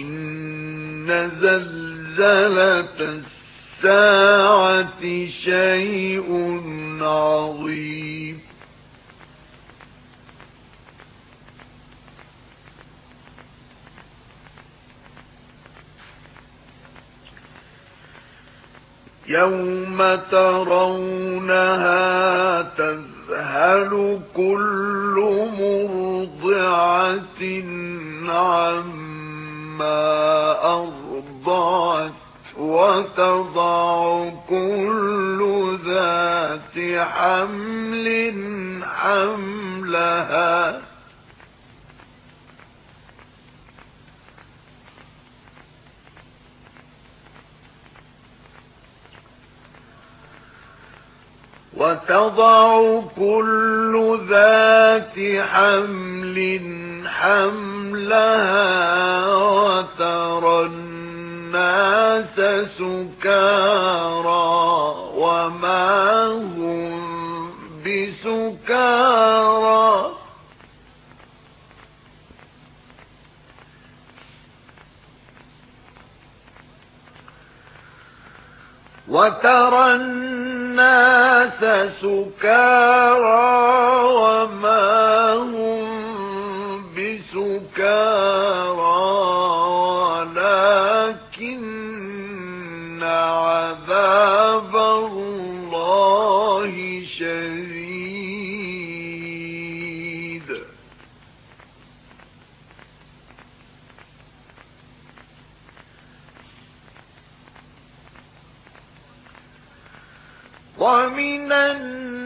إن زلزلة الساعة شيء عظيم. يوم ترونها تذهل كل مرضعة عما أرضعت وتضع كل ذات حمل حملها. وتضع كل ذات حمل حملها. وترى الناس سكارى وما هم بسكارى وترى الناس سكارى وما هم بسكارى ولكن عذاب الله شديد. ومن الناس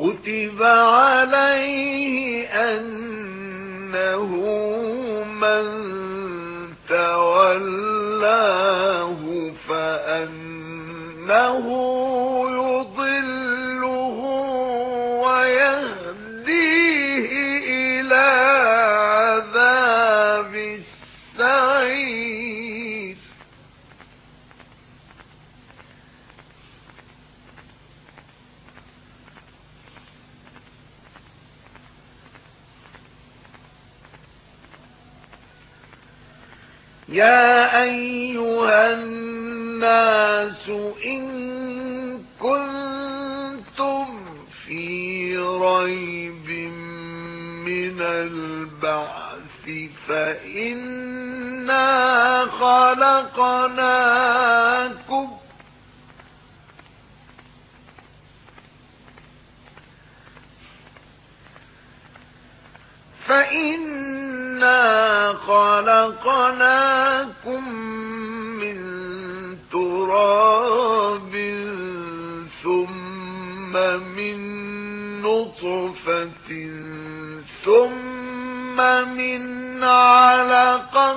كتب عليه أنه من تولاه فأنه يا أيها الناس إن كنتم في ريب من البعث فإنا خلقناكم فإنا خلقناكم من تراب ثم من نطفة ثم من علقة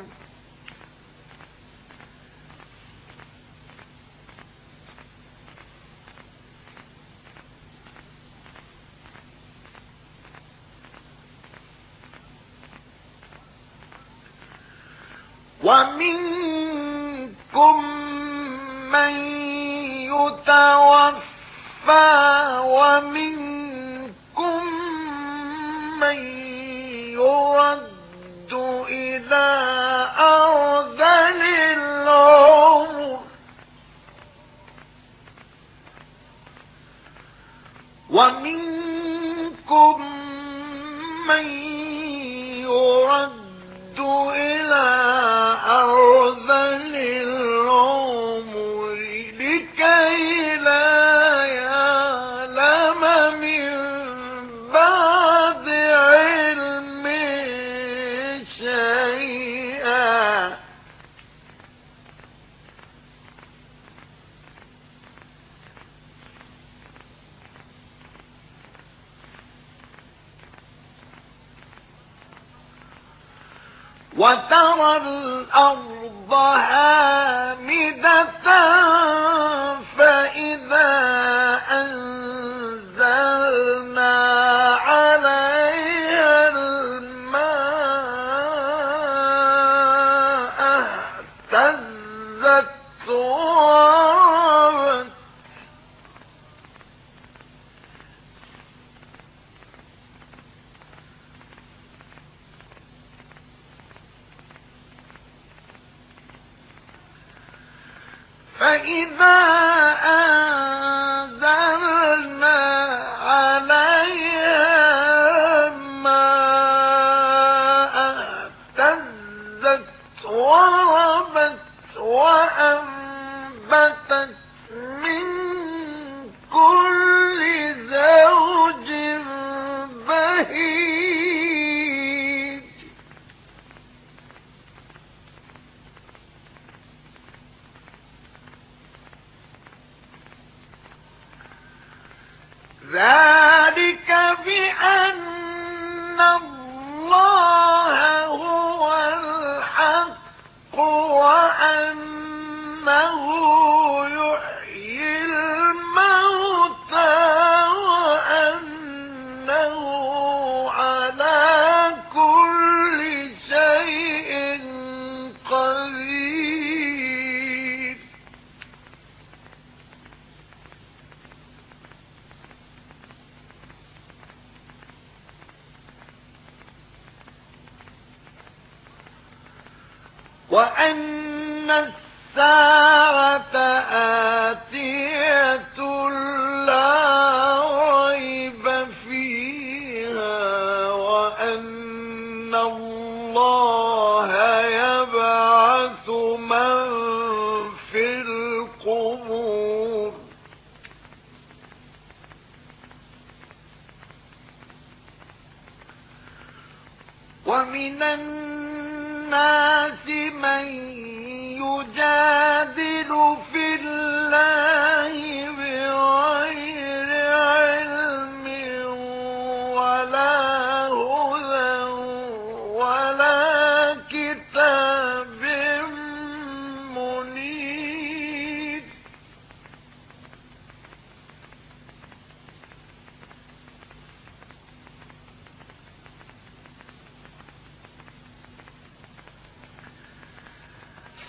ومنكم من يتوفى ومنكم من يرد إلى أرض العمر. ومنكم من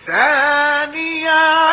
ثانيا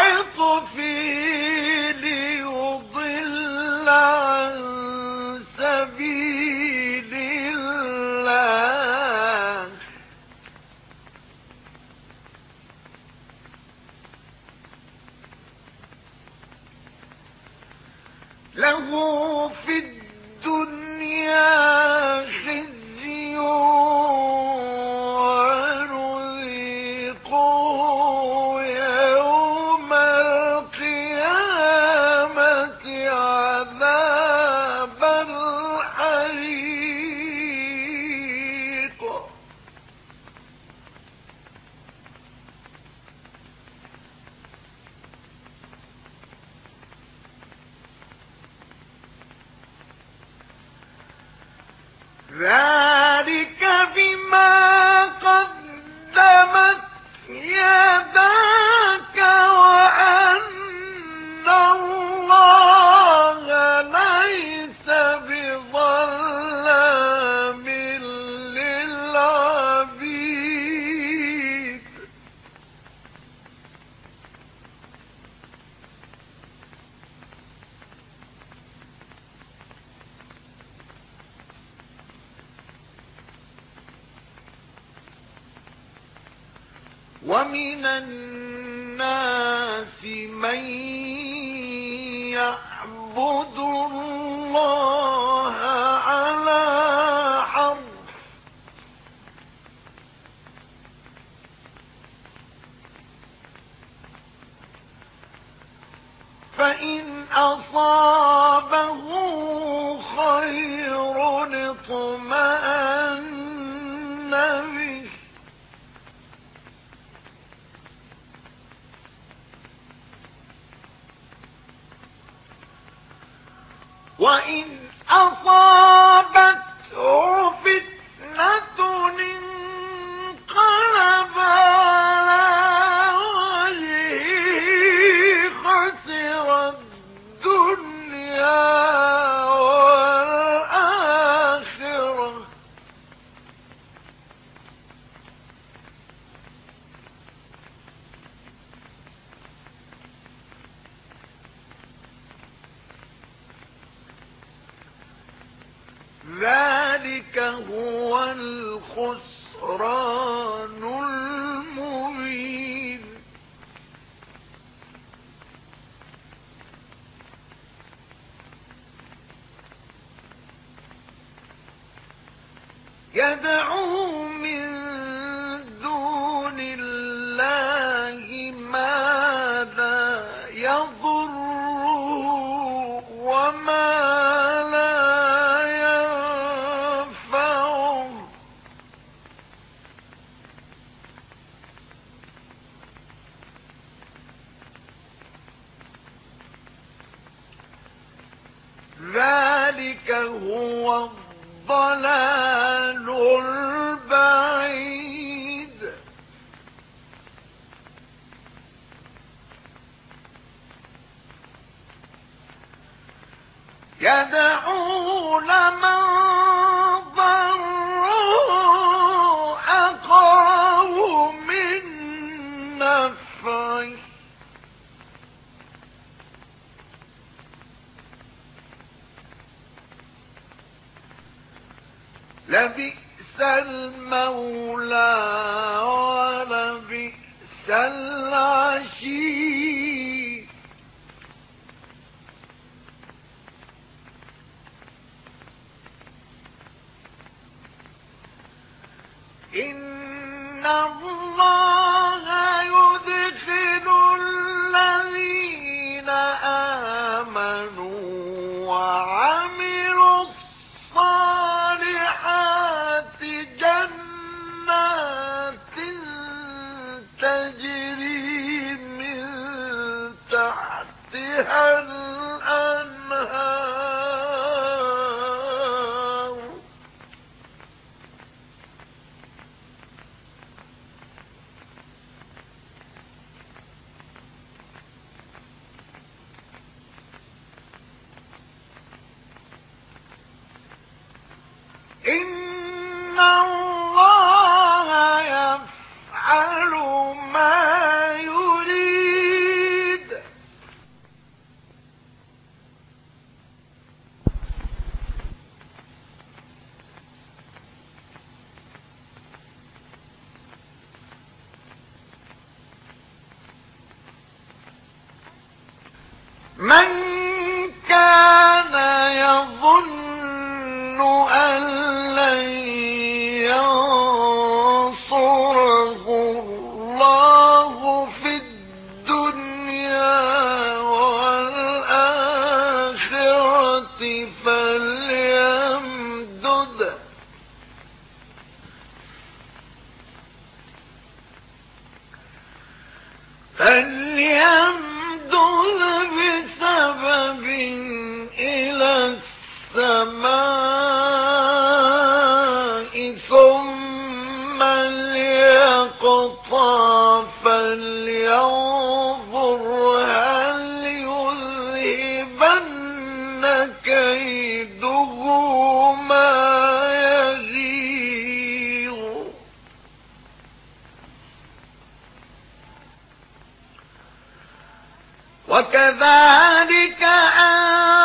وكذلك أن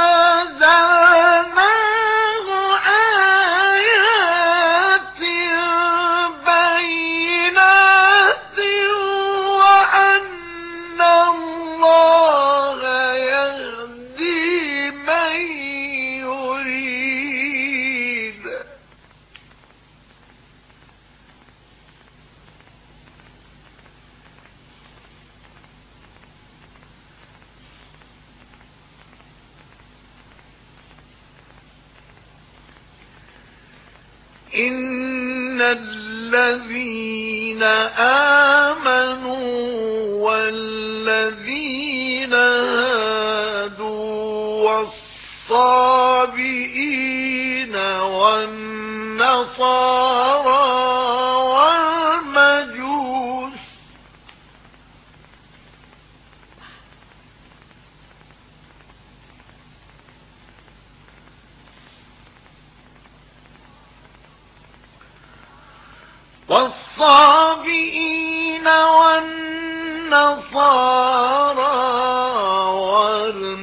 النصارى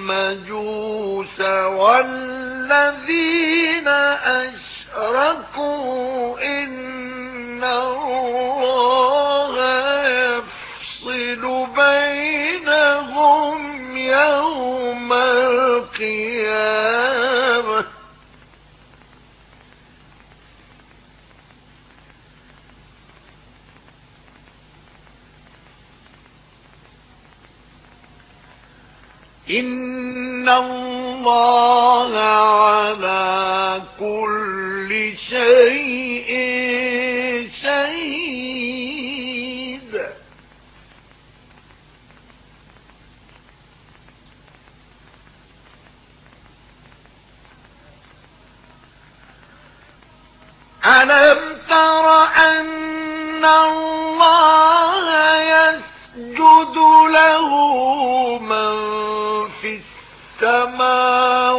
والمجوس والذين أشركوا إن الله على كل شيء شهيد. ألم تر أن الله يسجد له من السَّمَاءِ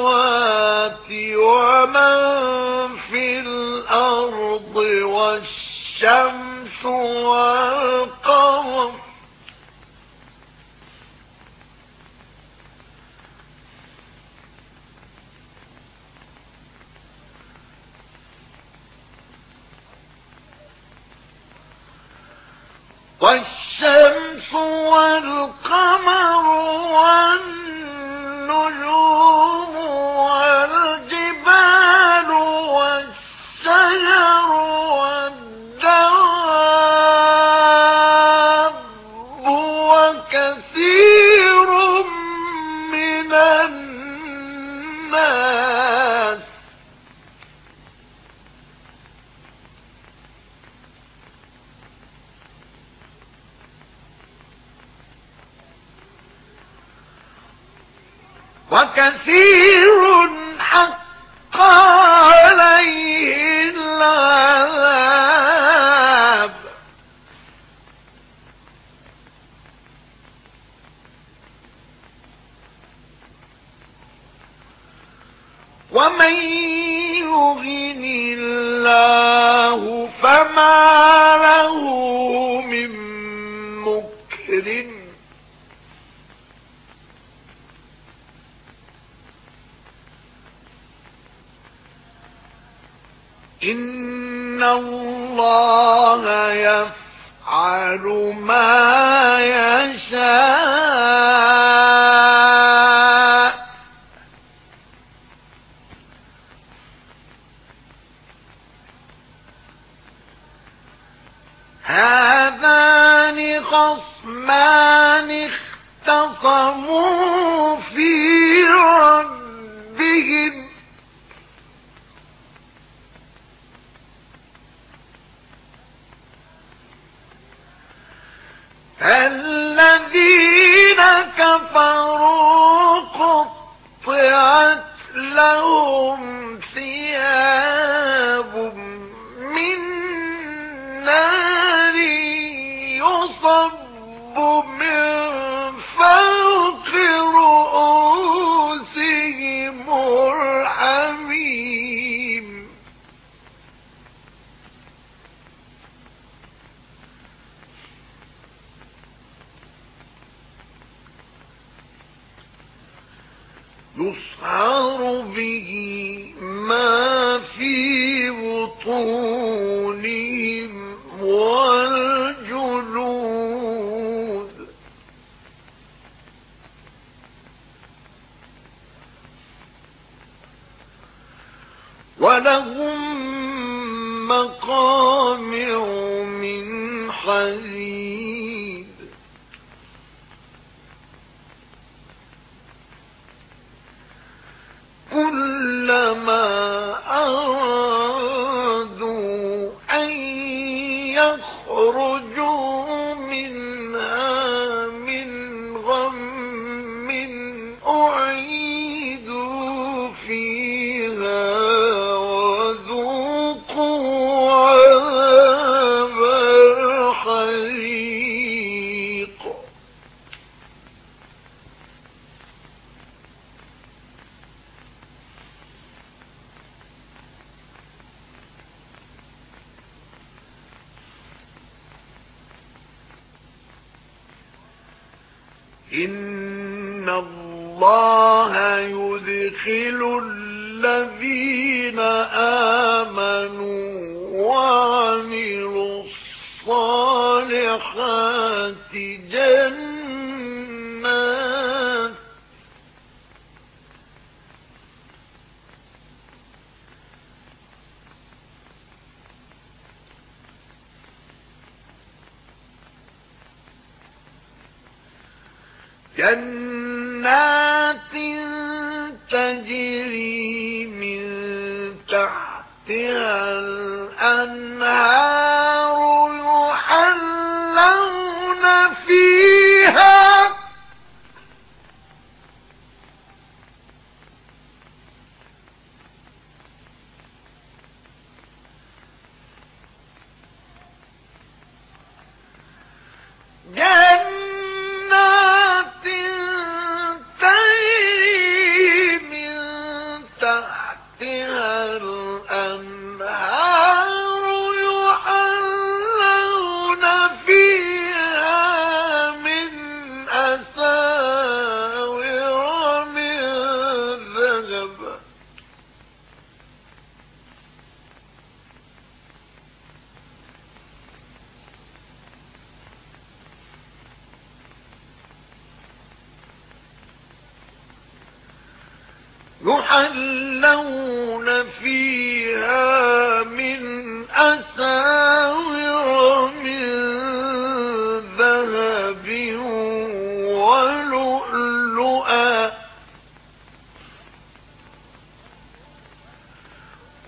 وكثير الراحات جنات. جنات تجري من تحتها الأنهار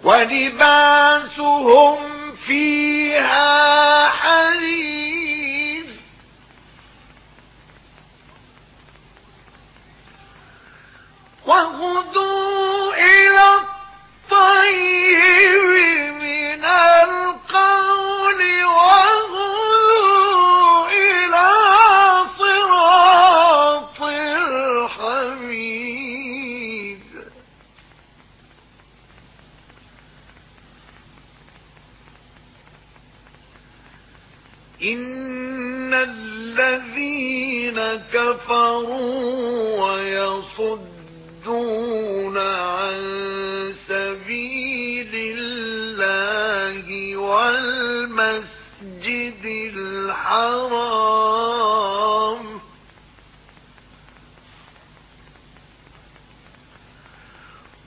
ولباسهم فيها حرير. وهدوا حرام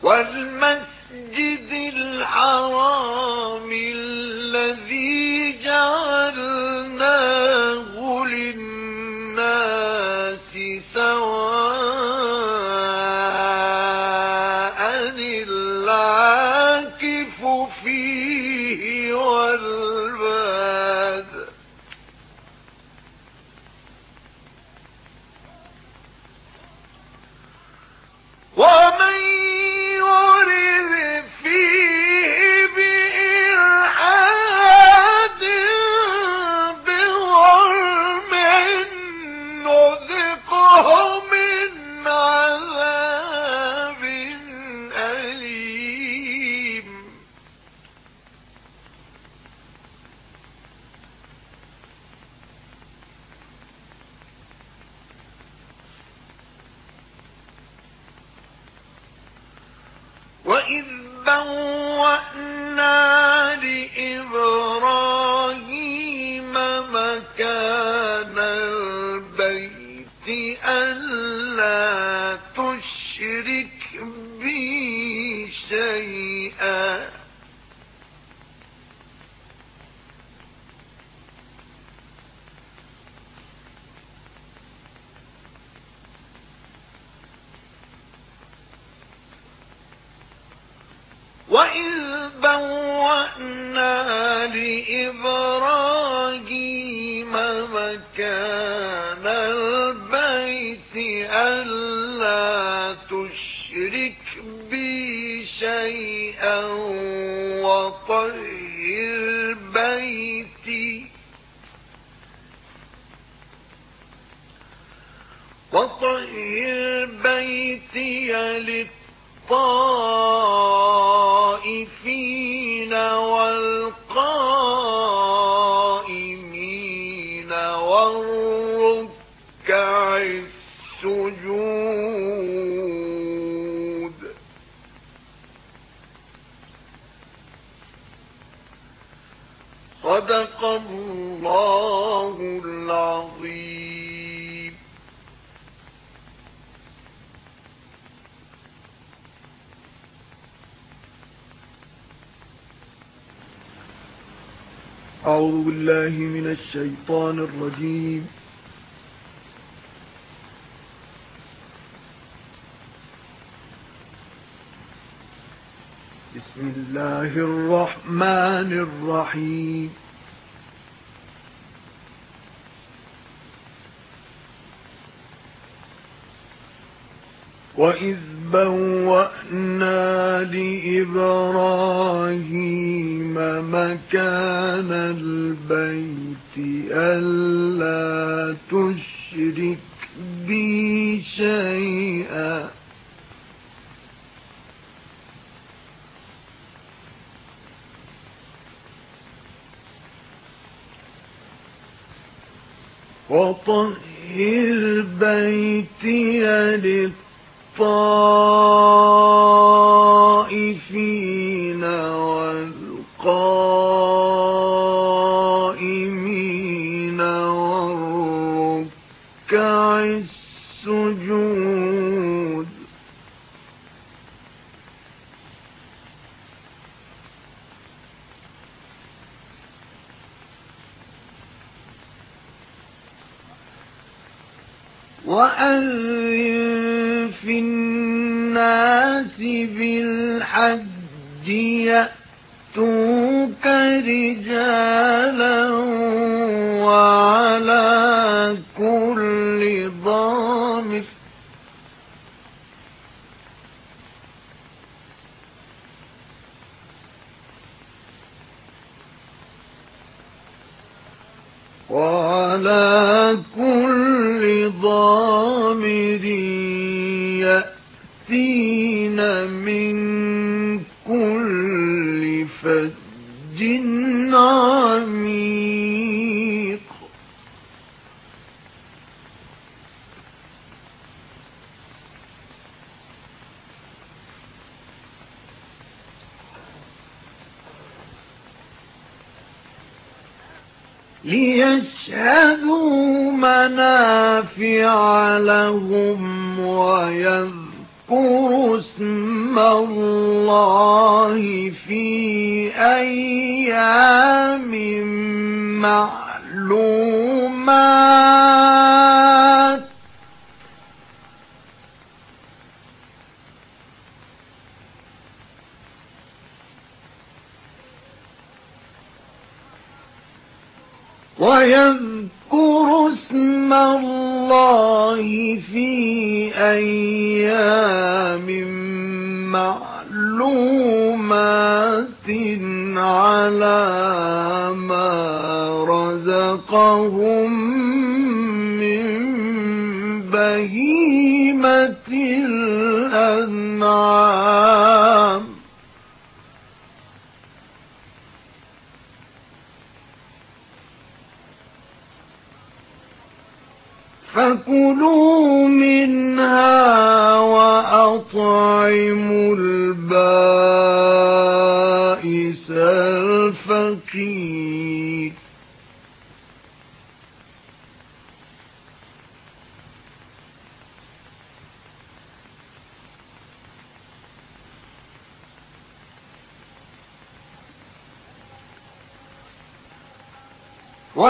والمسجد الحرام. بالله من الشيطان الرجيم. بسم الله الرحمن الرحيم. وإذ بوأنا لإبراهيم مكان البيت ألا تشرك بي شيئا. وطهر وأذن في الناس بالحج يأتوك رجالا وعلا ما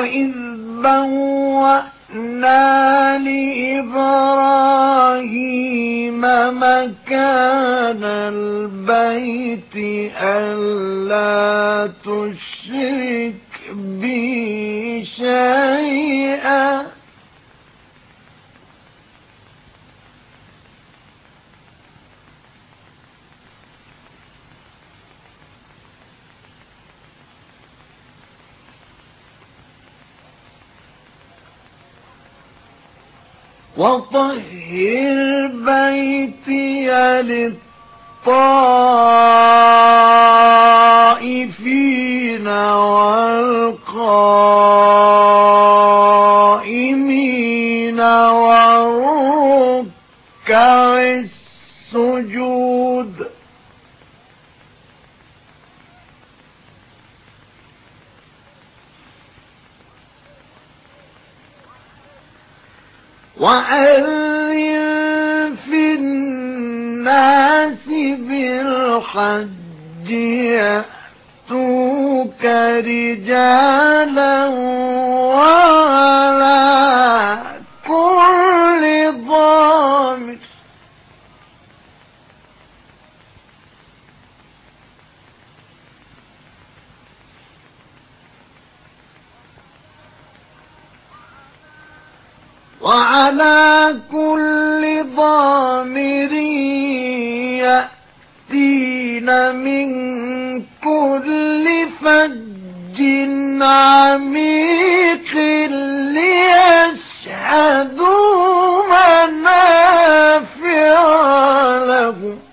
وإذ بوأنا لإبراهيم مكان البيت ألا تشرك بي شيئا وطهر بيتي للطائفين والقائمين والركع وأذن في الناس بالحج يأتوك رجالا وعلى كل ضامر وعلى كل ضامر يأتين من كل فج عميق ليشهدوا منافع لهم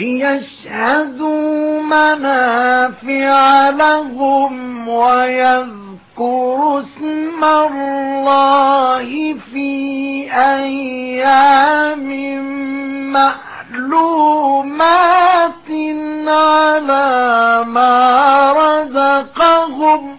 ليشهدوا منافع لهم ويذكروا اسم الله في أيام معلومات على ما رزقهم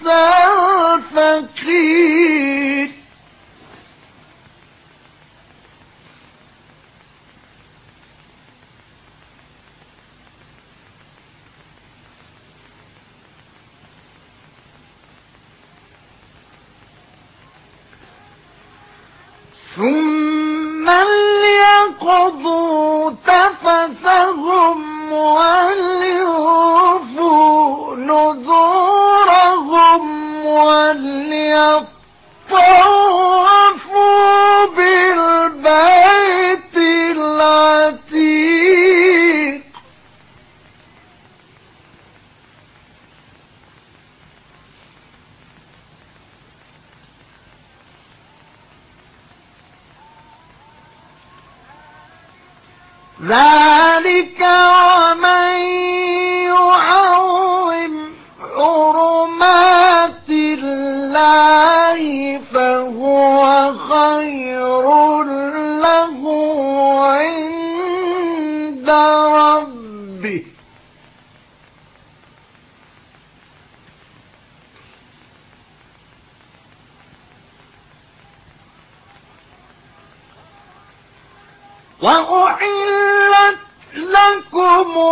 ثم ليقضوا تفثهم وليوفوا نذورهم وليطوفوا ذلك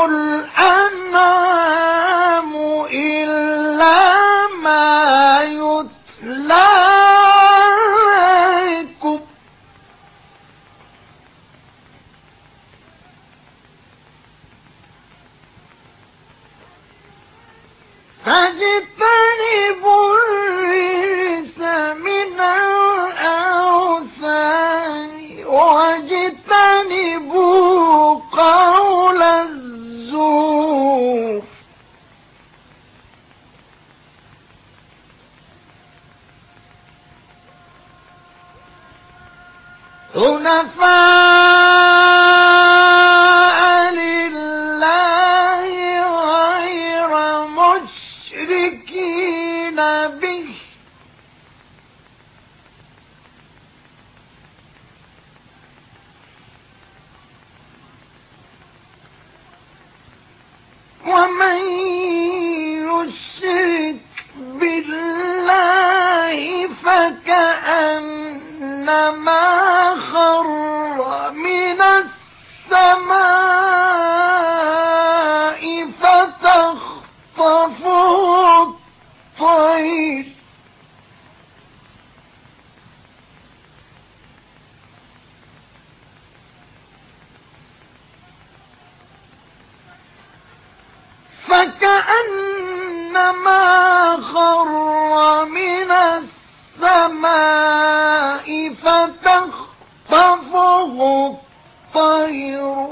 الأنعام الطير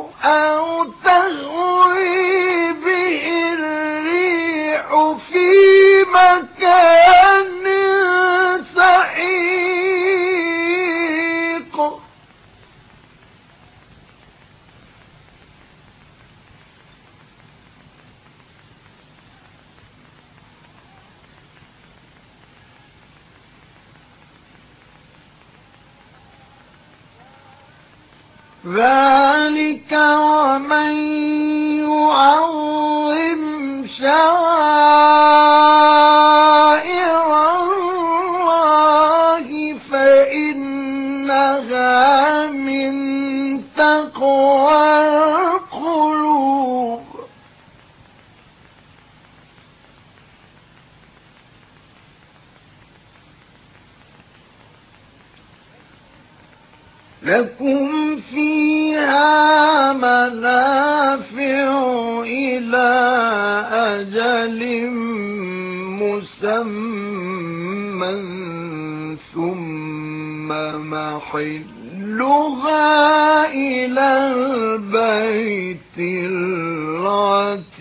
ذلك ومن يعظم شعائر لكم فيها منافع إلى أجل مسمى ثم محلها إلى البيت العتيق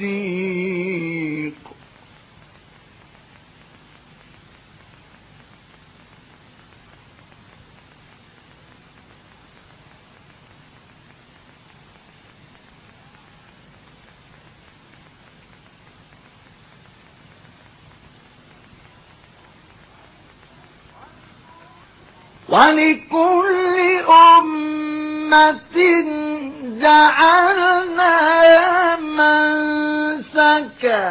ولكل أمة جعلنا منسكا.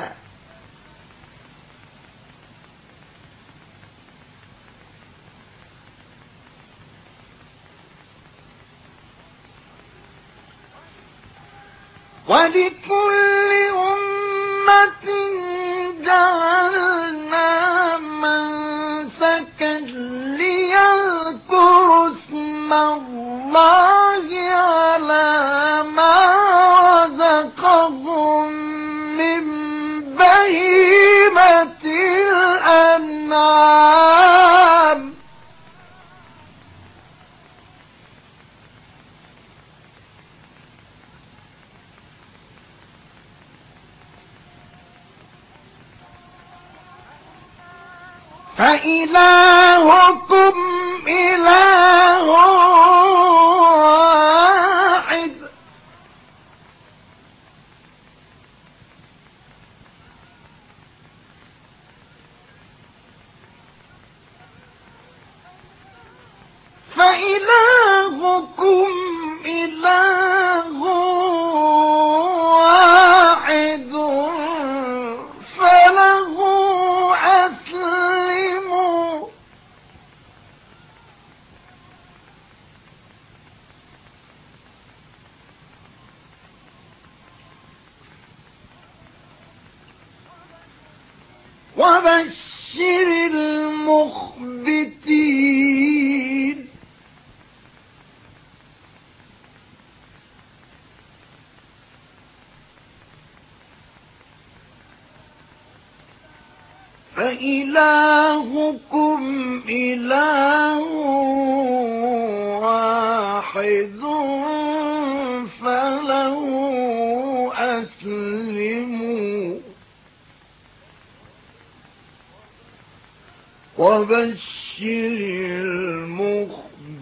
ولكل أمة جعلنا ليذكروا اسم الله على ما رزقهم من بهيمة الأنعام. فإلهكم إله وبشر المخبتين. فإلهكم إله واحد فله أسلم وبشر المخبتين.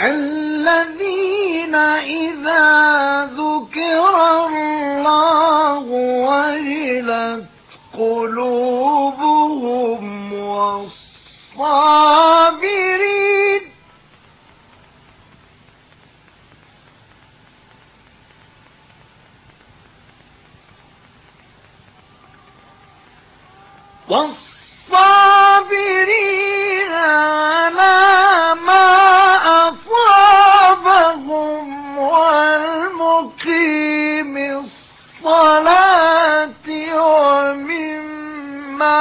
الذين إذا ذكر الله والصابرين على ما أصابهم والمقيم الصلاة ومما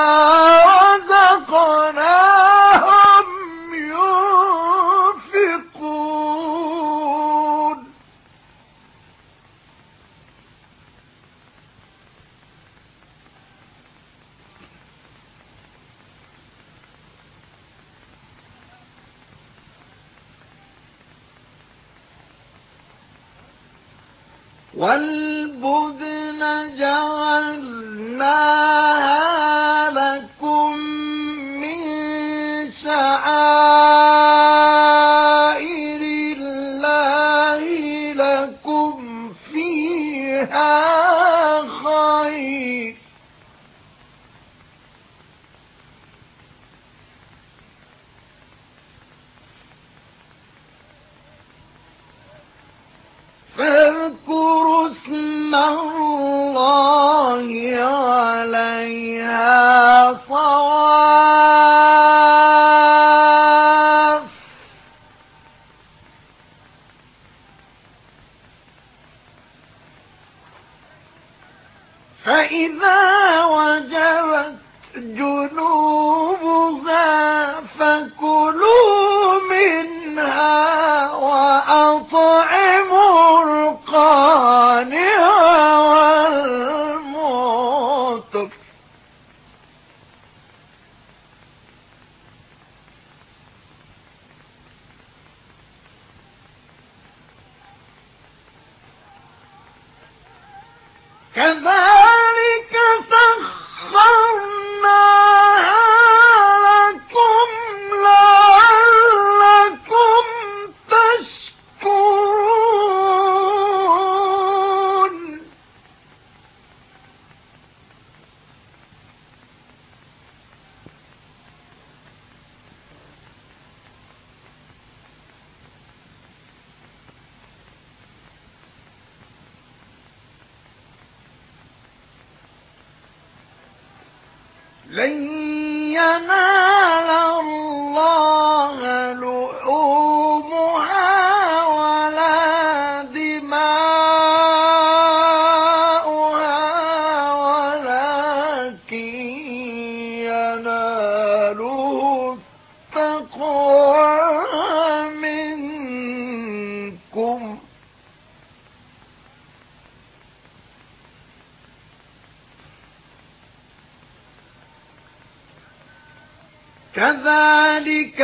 كذلك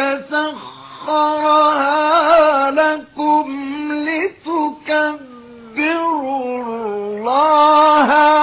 سخرها لكم لتكبروا الله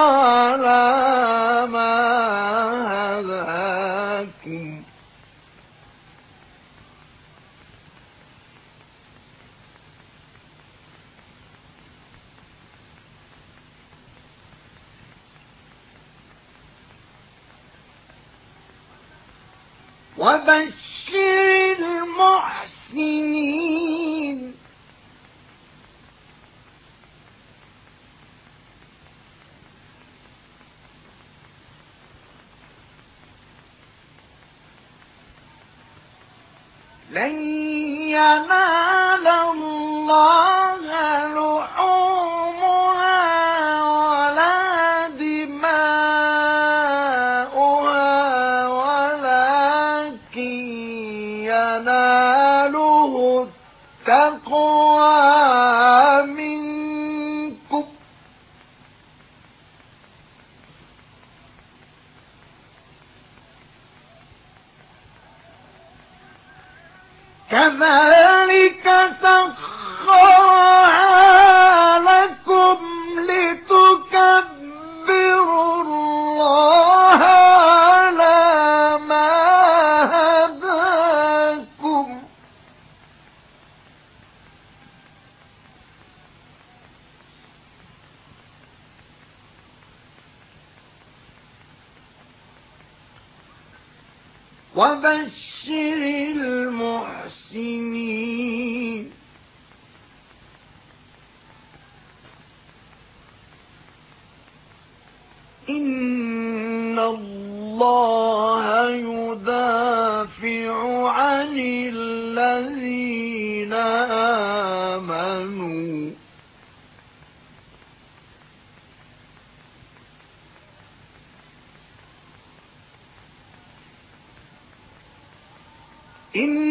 إن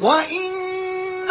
وإن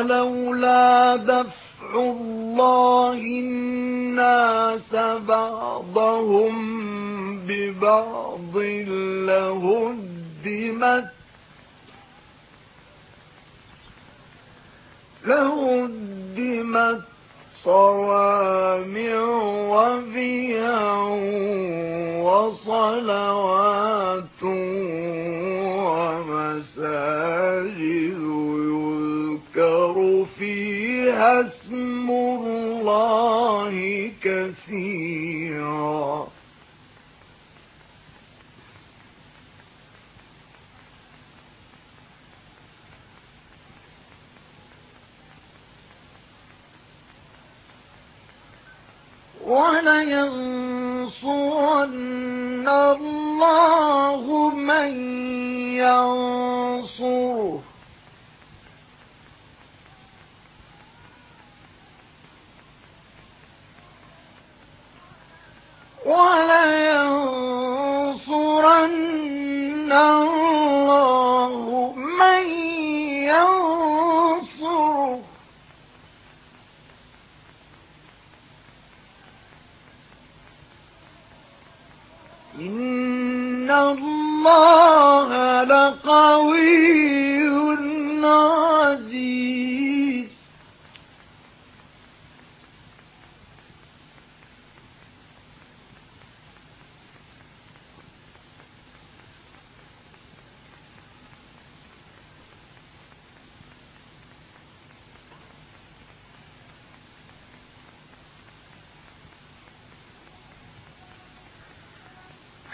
ولولا دفع الله الناس بعضهم ببعض لهدمت لهدمت صوامع وبيع وصلوات ومساجد. اسم الله كثيرا. ولينصرن الله من ينصره. ولينصرن الله من ينصره. إن الله لقوي عزيز.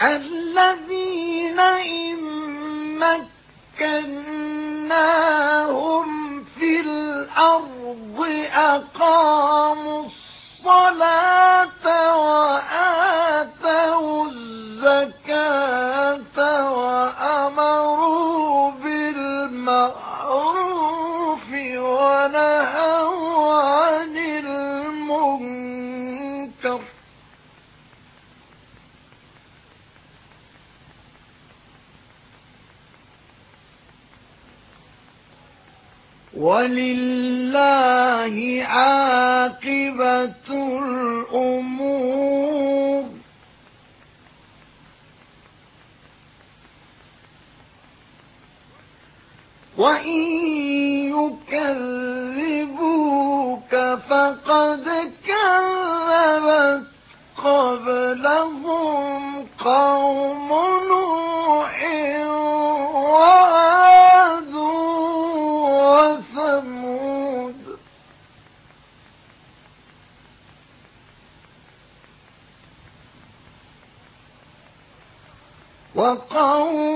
الذين إن مكناهم في الأرض أقاموا الصلاة فقد كذبت قبلهم قوم نوح وعاد وثمود. وقوم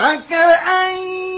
فكأي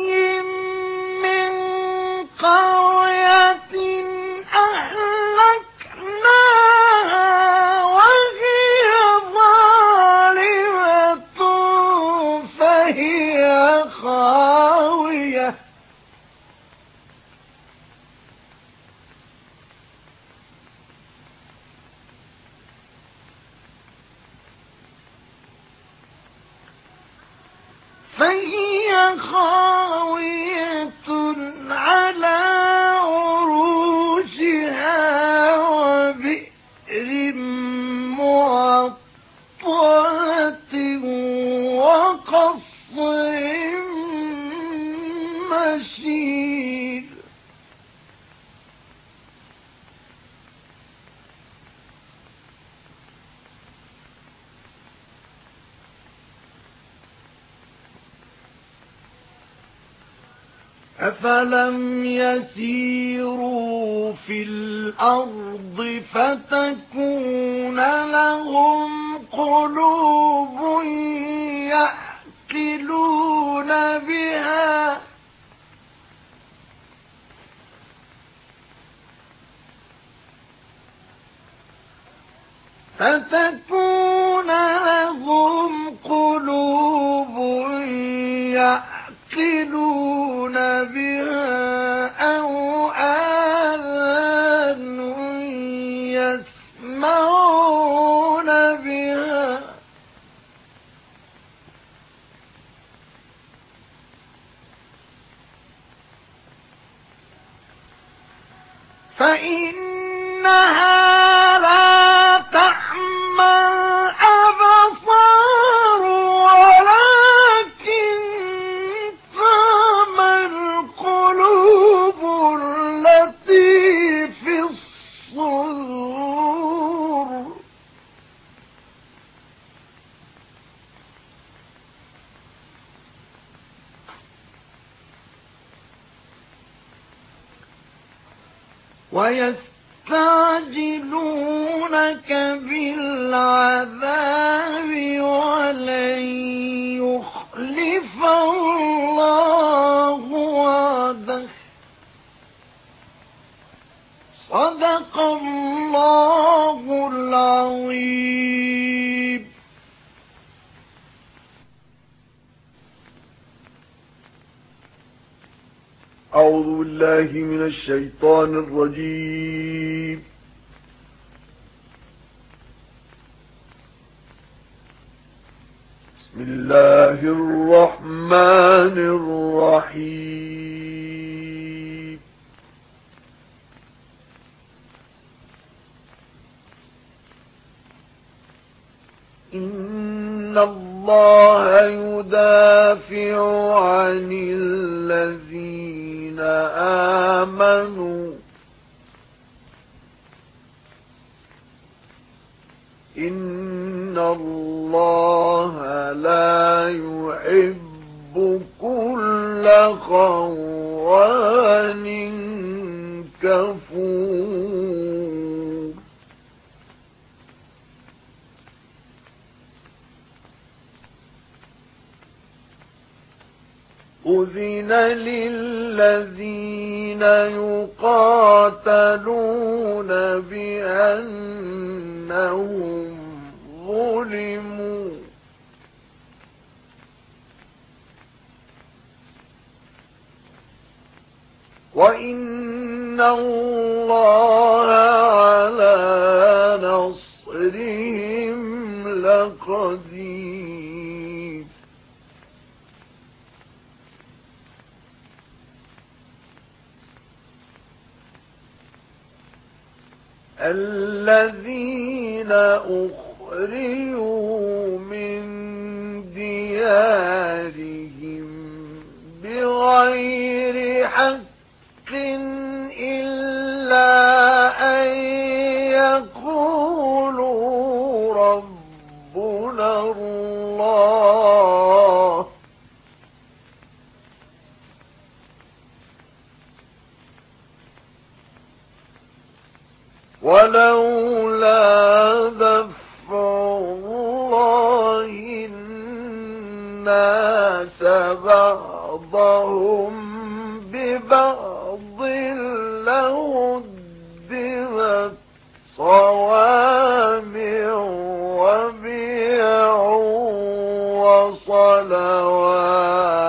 أفلم يسيروا في الأرض فتكون لهم قلوب يأكلون بها فتكون لهم قلوب يأكلون بها أو آذان يسمعون بها. فإنها ويستعجلونك بالعذاب ولن يخلف الله وعده. صدق الله العظيم. أعوذ بالله من الشيطان الرجيم. بسم الله الرحمن الرحيم. إن الله يدافع عن الذين آمنوا إن الله لا يحب كل خوان كفور. أذن للذين يقاتلون بأنهم ظلموا. وإن الله على نصرهم لقدير الذين أخرجوا من ديارهم بغير حق ولولا دفع الله الناس بعضهم ببعض لهدمت صوامع وبيع وصلوات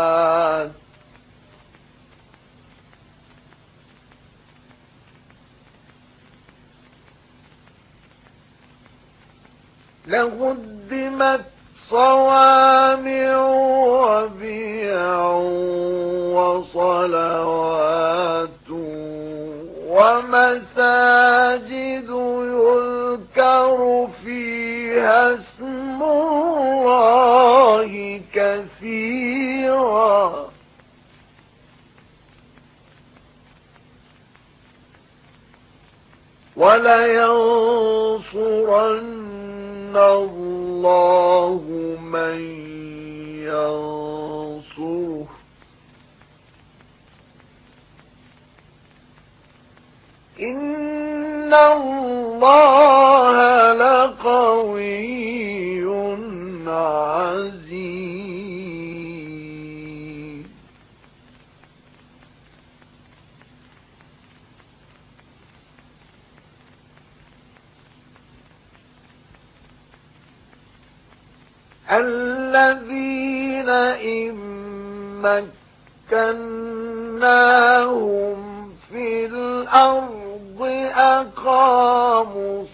لهدمت صوامع وبيع وصلوات ومساجد يذكر فيها اسم الله كثيرا. ولينصرن الله من ينصره. إن الله لقوي عزيز الذين إن مكناهم في الأرض أقاموا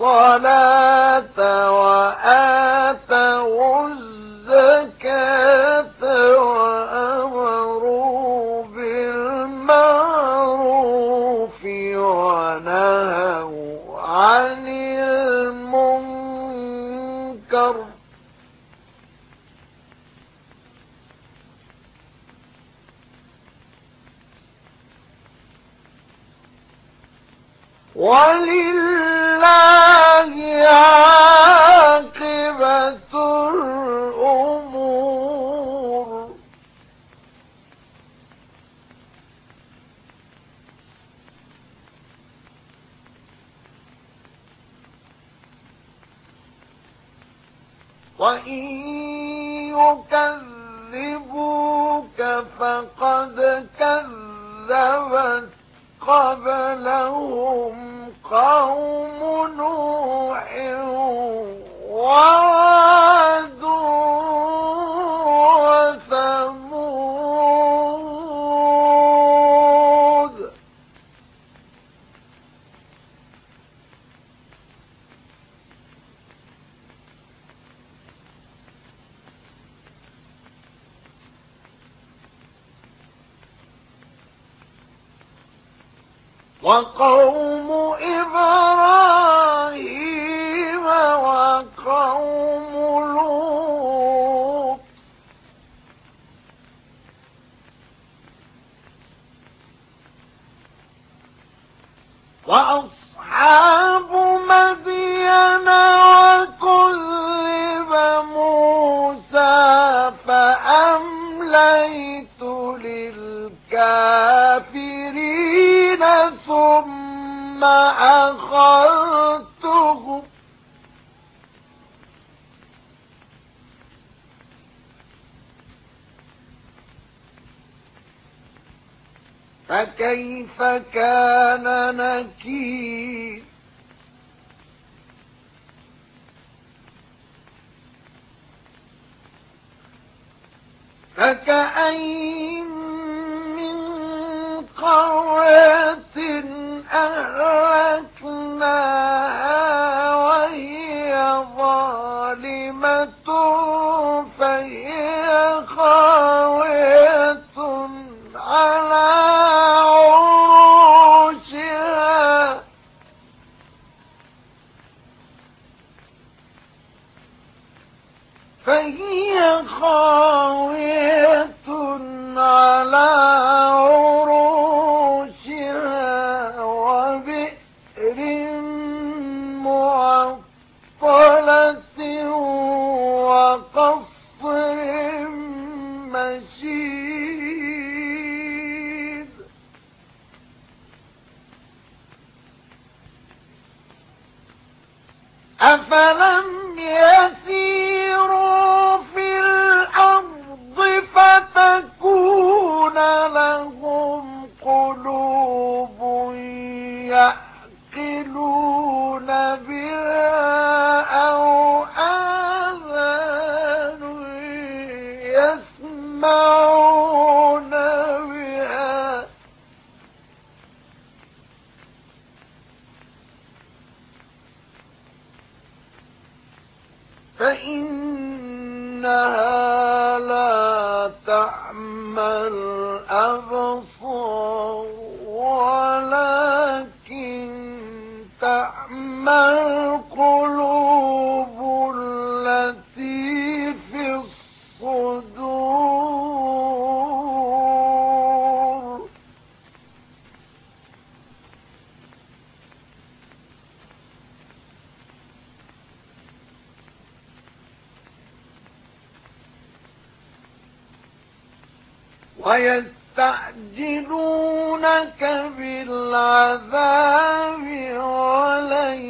الصلاة وآتوا الزكاة ولله عاقبة الأمور. وإن يكذبوك فقد كذبت قبلهم قوم نوح وعاد وثمود. وقوم وأصحاب مدين وكذب موسى فأمليت للكافرين ثم أخذ فكيف كان نكير؟ فكأين من قرية أهلكناها؟ فلا ويستعجلونك بالعذاب ولن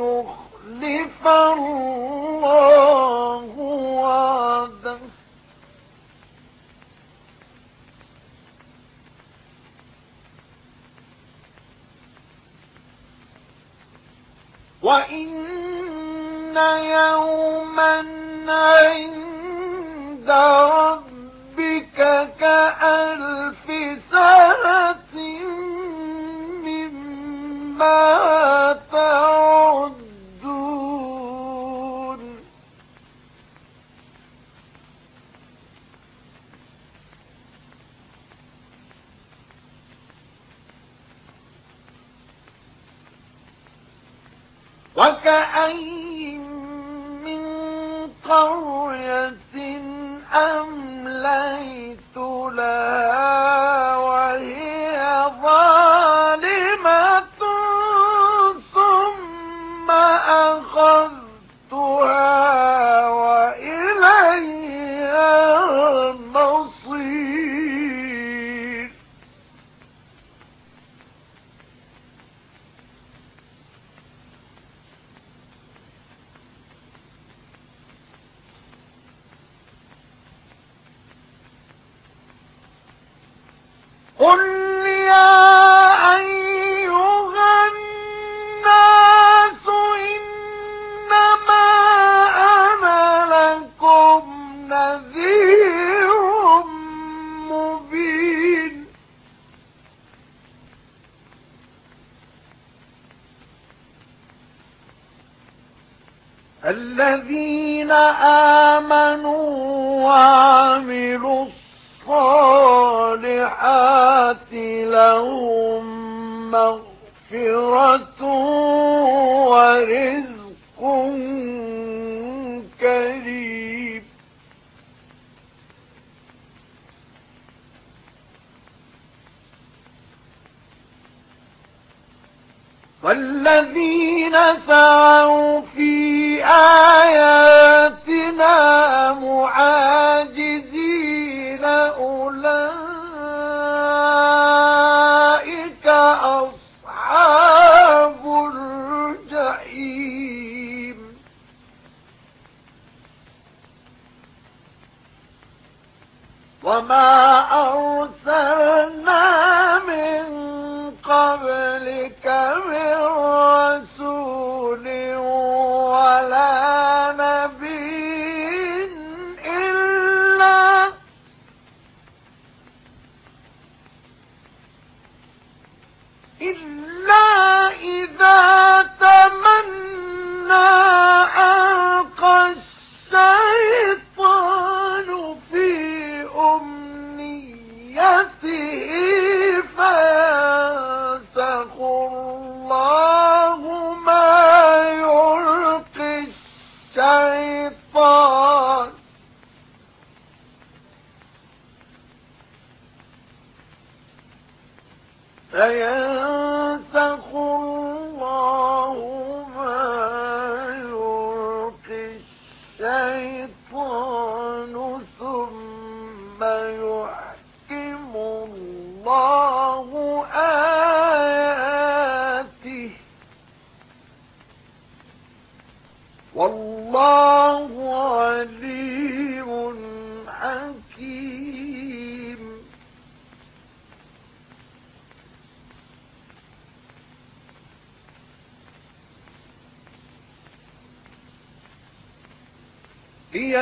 يخلف الله وعده. وإن يوما عند ربك كألف سنة مما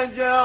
ليجعل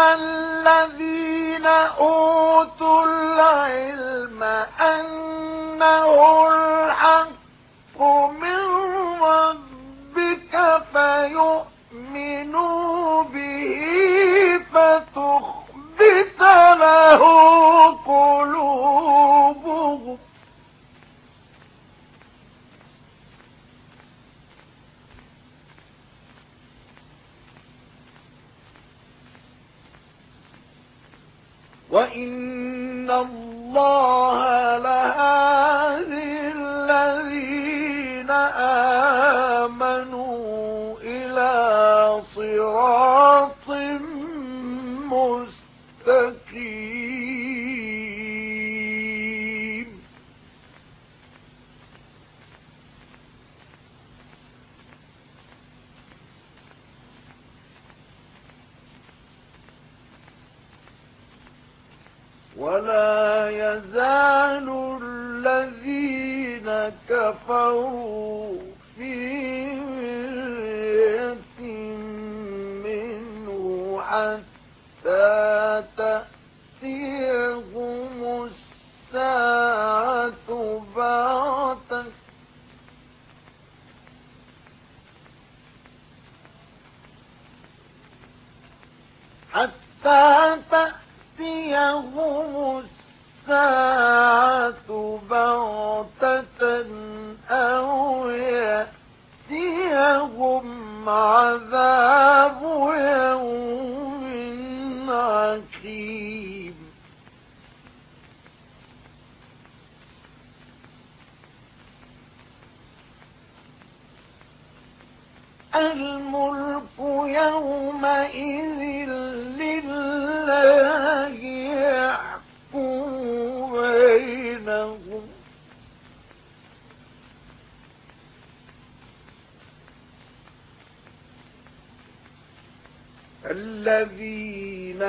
الذين أوتوا العلم أنه ولا يزال الذين كفروا في مرية منه حتى تأتيهم الساعة بغتة حتى تأتيهم الساعة بغتة أو يأتيهم عذاب يوم عقيم. الملك يومئذ لله الذين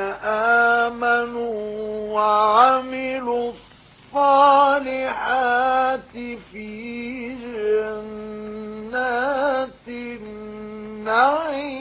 آمنوا وعملوا الصالحات في جنات النعيم.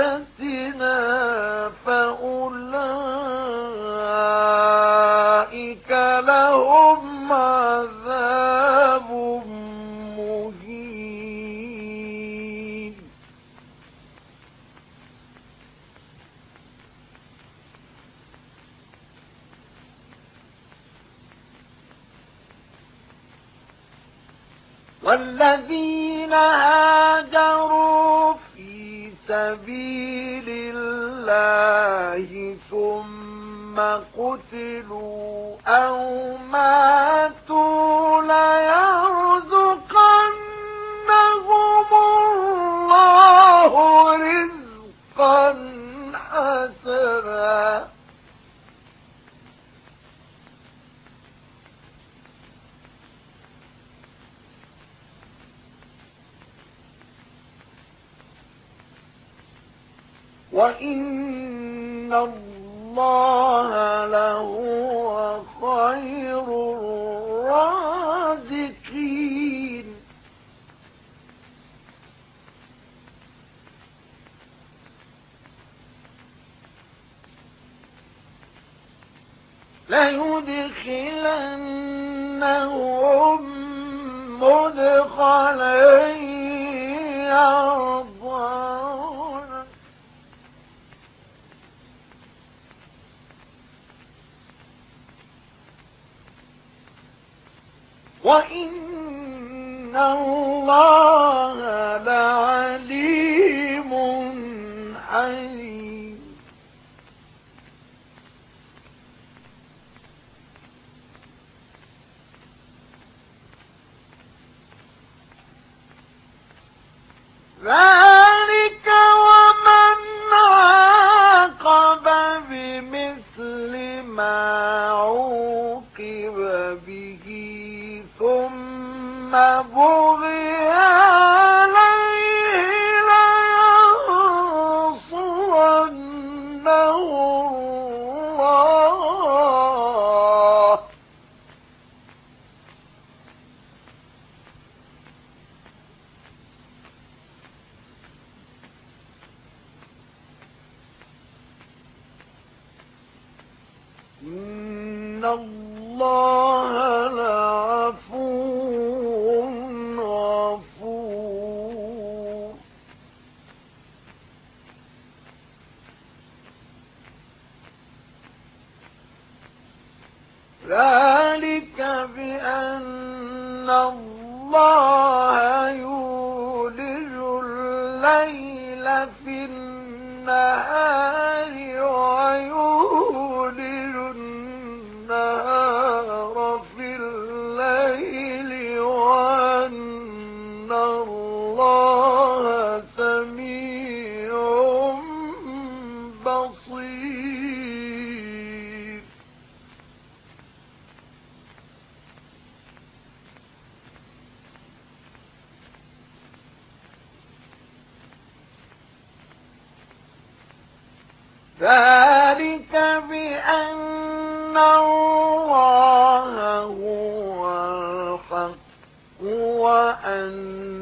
والذين هاجروا في سبيل الله ثم قتلوا أو ماتوا ليرزقوا وإن الله لهو خير الرازقين ليدخلنهم مدخلين وإن الله لعليم حليم. ذلك يقول أن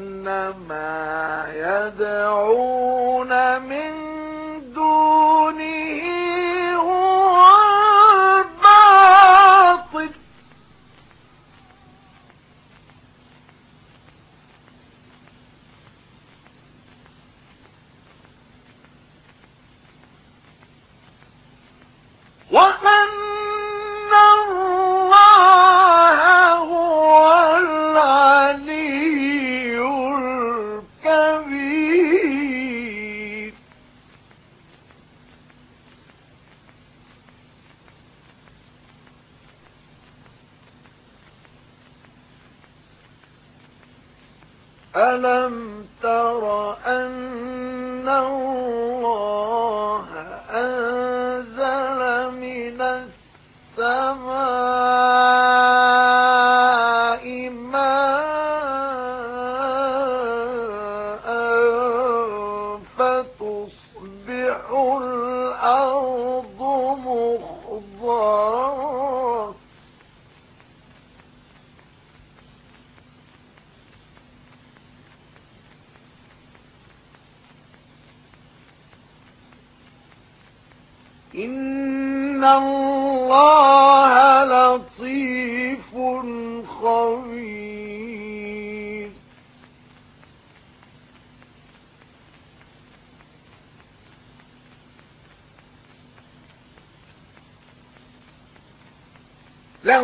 له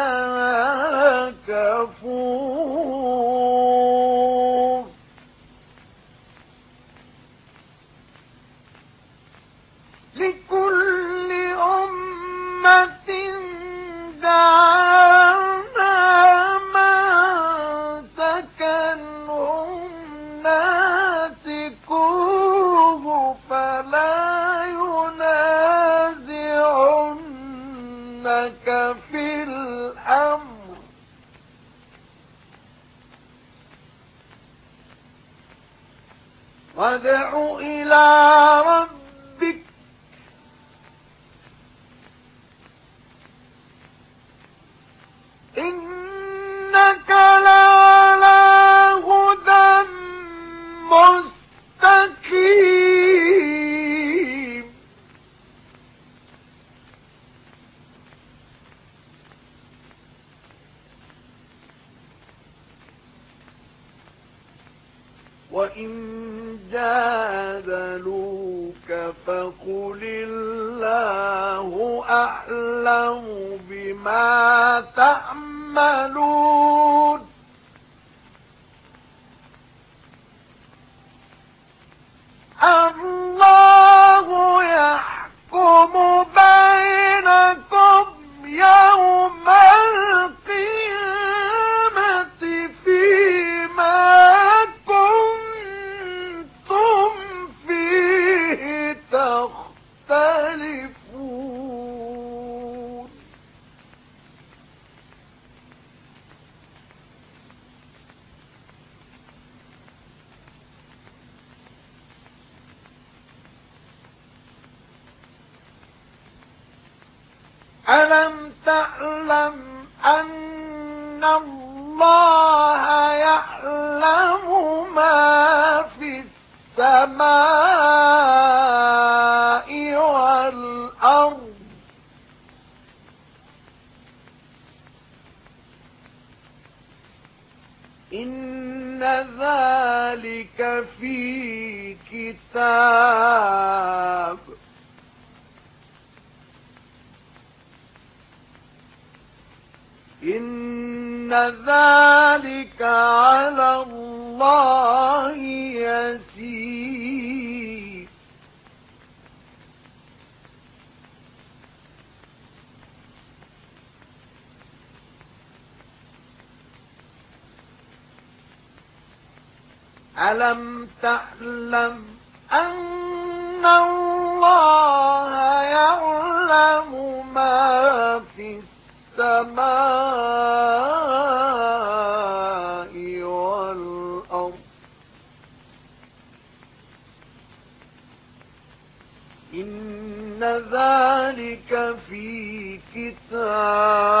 الإنسان كفور ألم تعلم أن الله يعلم ما في السماء والأرض إن ذلك في كتاب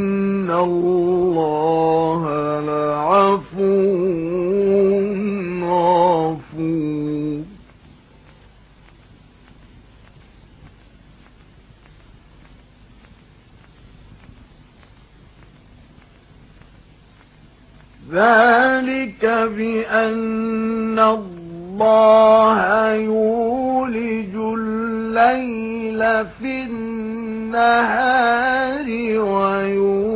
الله لعفو غفور ذلك بأن الله يولج الليل في النهار ويولج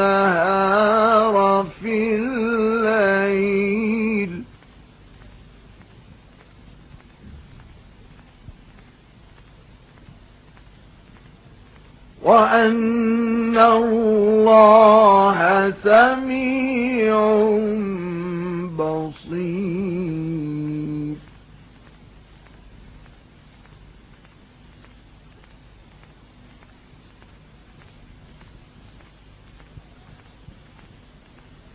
النهار في الليل. وأن الله سميع بصير.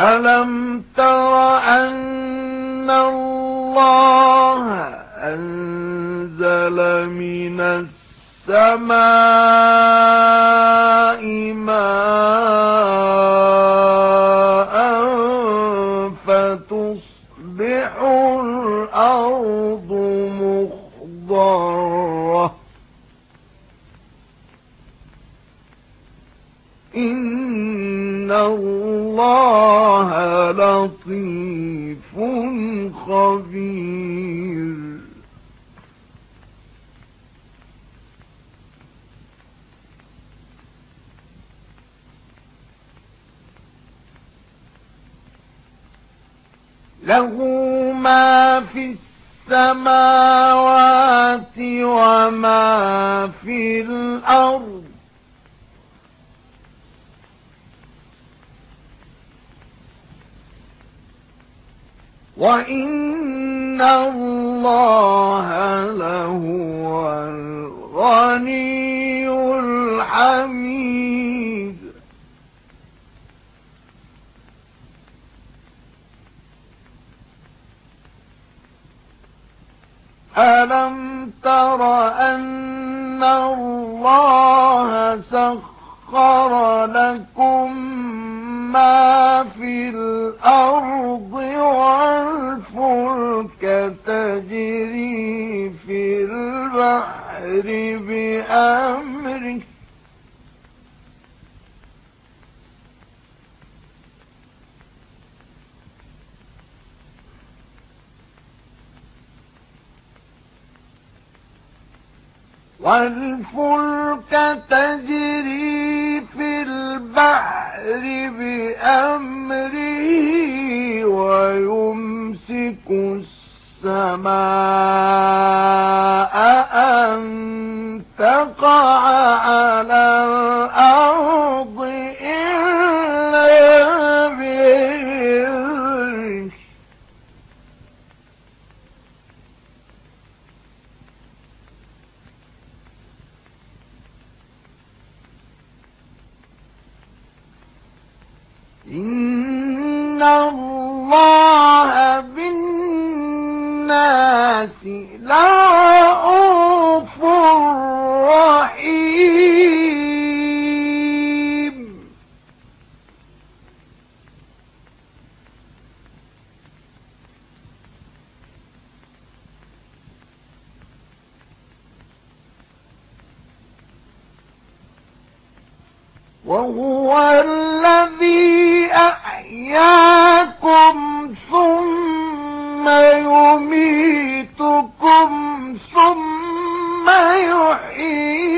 ألم تر أن الله أنزل من السماء لطيف خبير. له ما في السماوات وما في الأرض. وَإِنَّ اللَّهَ لَهُوَ الْغَنِيُّ الْحَمِيدُ أَلَمْ تَرَ أَنَّ اللَّهَ سَخَّرَ لَكُم فِي الْأَرْضِ وَالْفُلْكَ تَجْرِي فِي الْبَحْرِ بِأَمْرِهِ. والفلك تجري في البحر بأمره ويمسك السماء أن تقع على الأرض الله بالناس لرؤوف رحيم. وهو الذي أحياكم ثم يميتكم ثم يحييكم.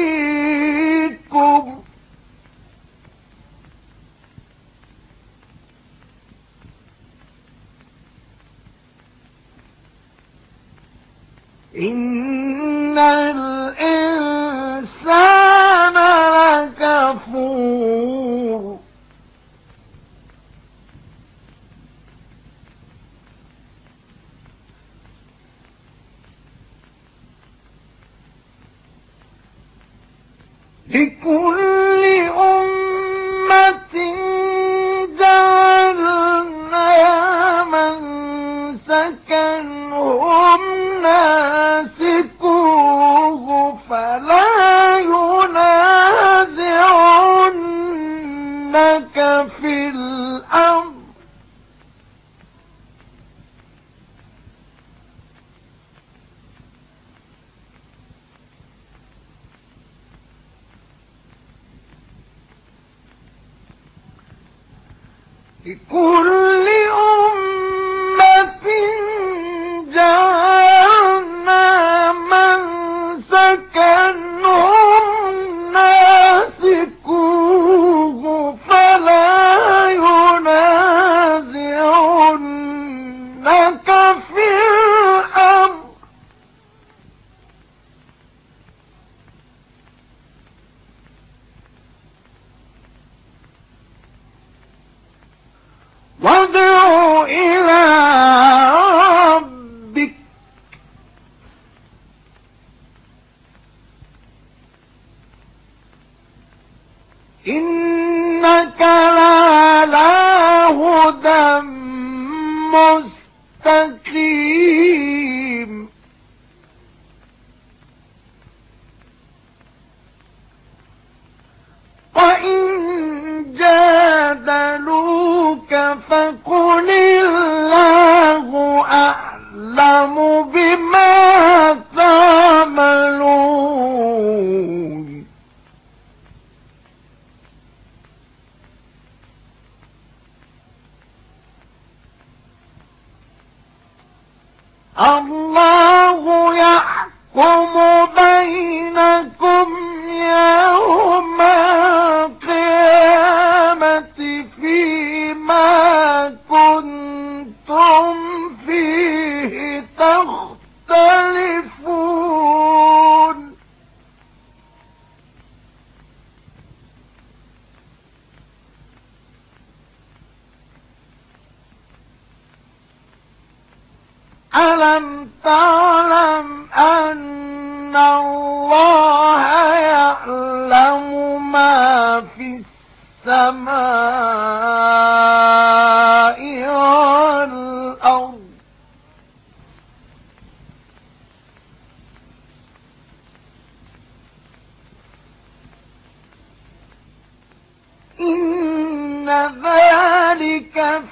إن الإنسان لكفور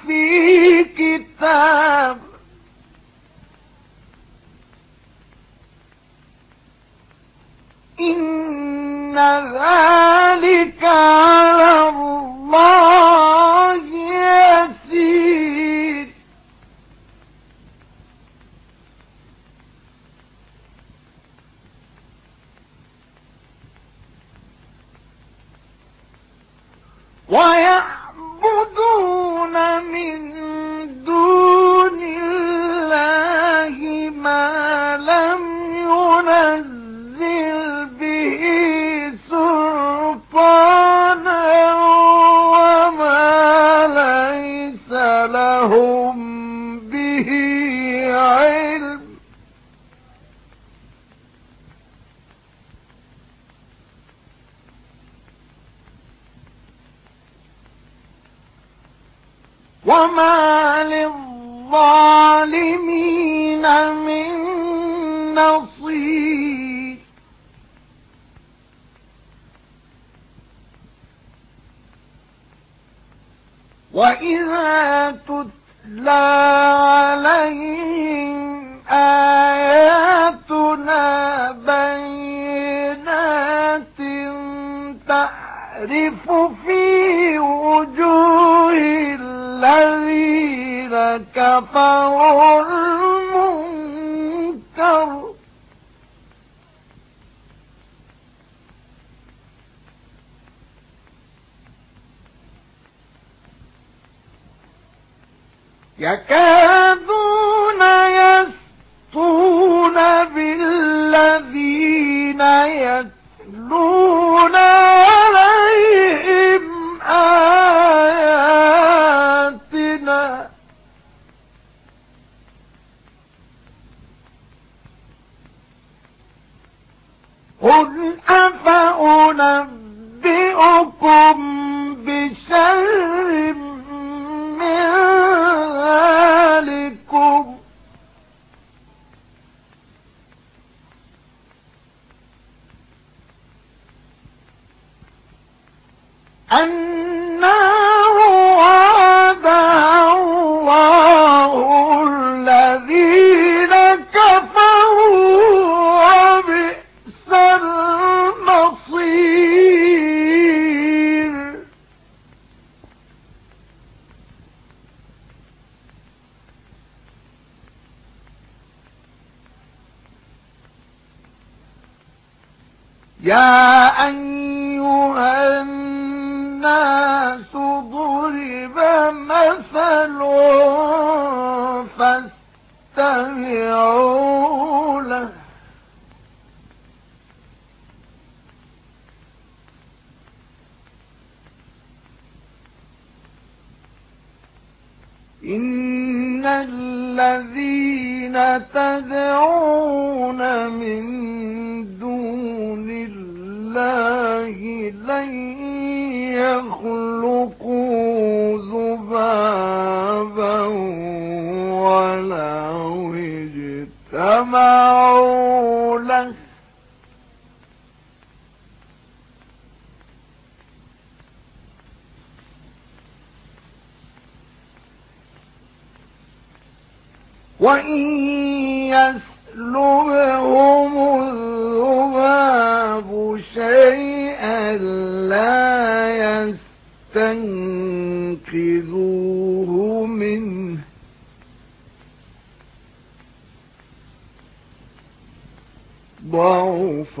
في كتاب فاستمعوا له. إن الذين تدعون من دون الله لن يخلقوا ذبابا ولو اجتمعوا له. وإن يستطيعوا يسلبهم الذباب شيئا لا يستنقذوه منه ضعف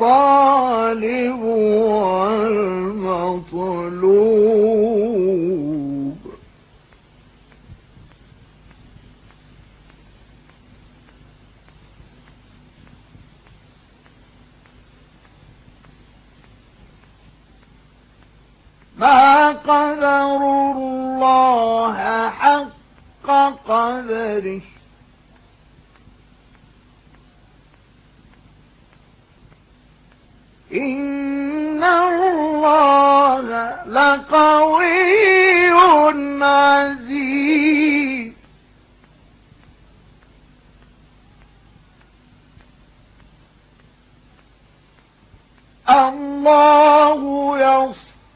الطالب والمطلوب ما قدر الله حق قدره. إن الله لقوي عزيز. الله يصف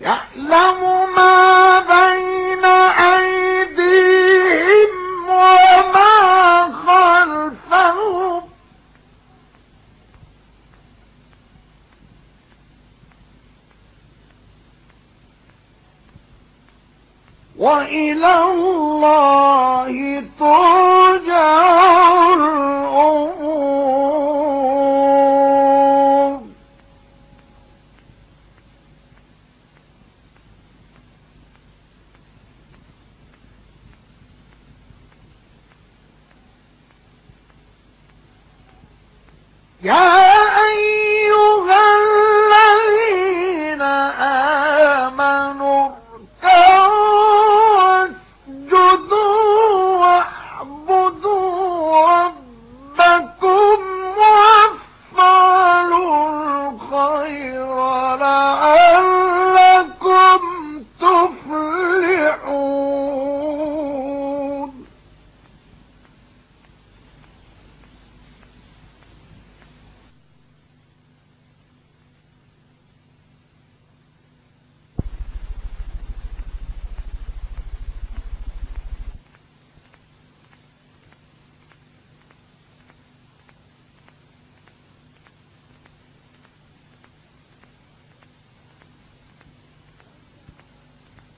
يعلم ما بين أيديهم وما خلفهم. وإلى الله ترجع الأمور. يا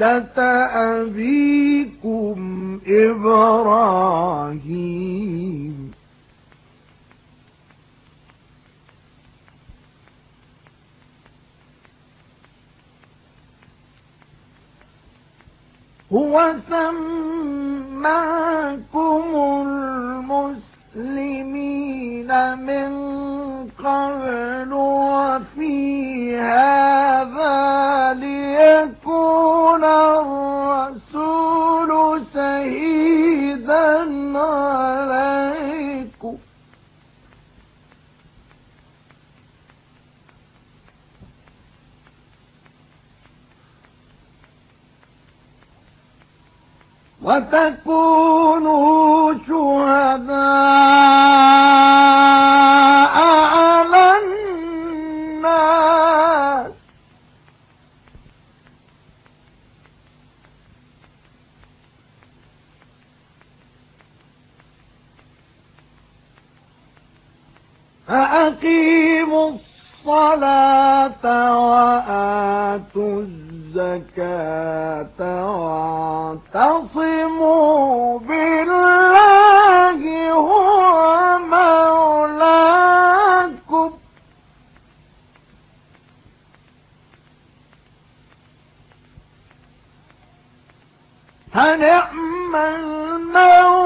ملة أبيكم إبراهيم هو سماكم المسلمين من قبل وفي هذا ليكون الرسول شهيدا عليكم وتكونوا شهداء فأقيموا الصلاة وآتوا الزكاة واعتصموا بالله هو مولاكم. فنعم المولى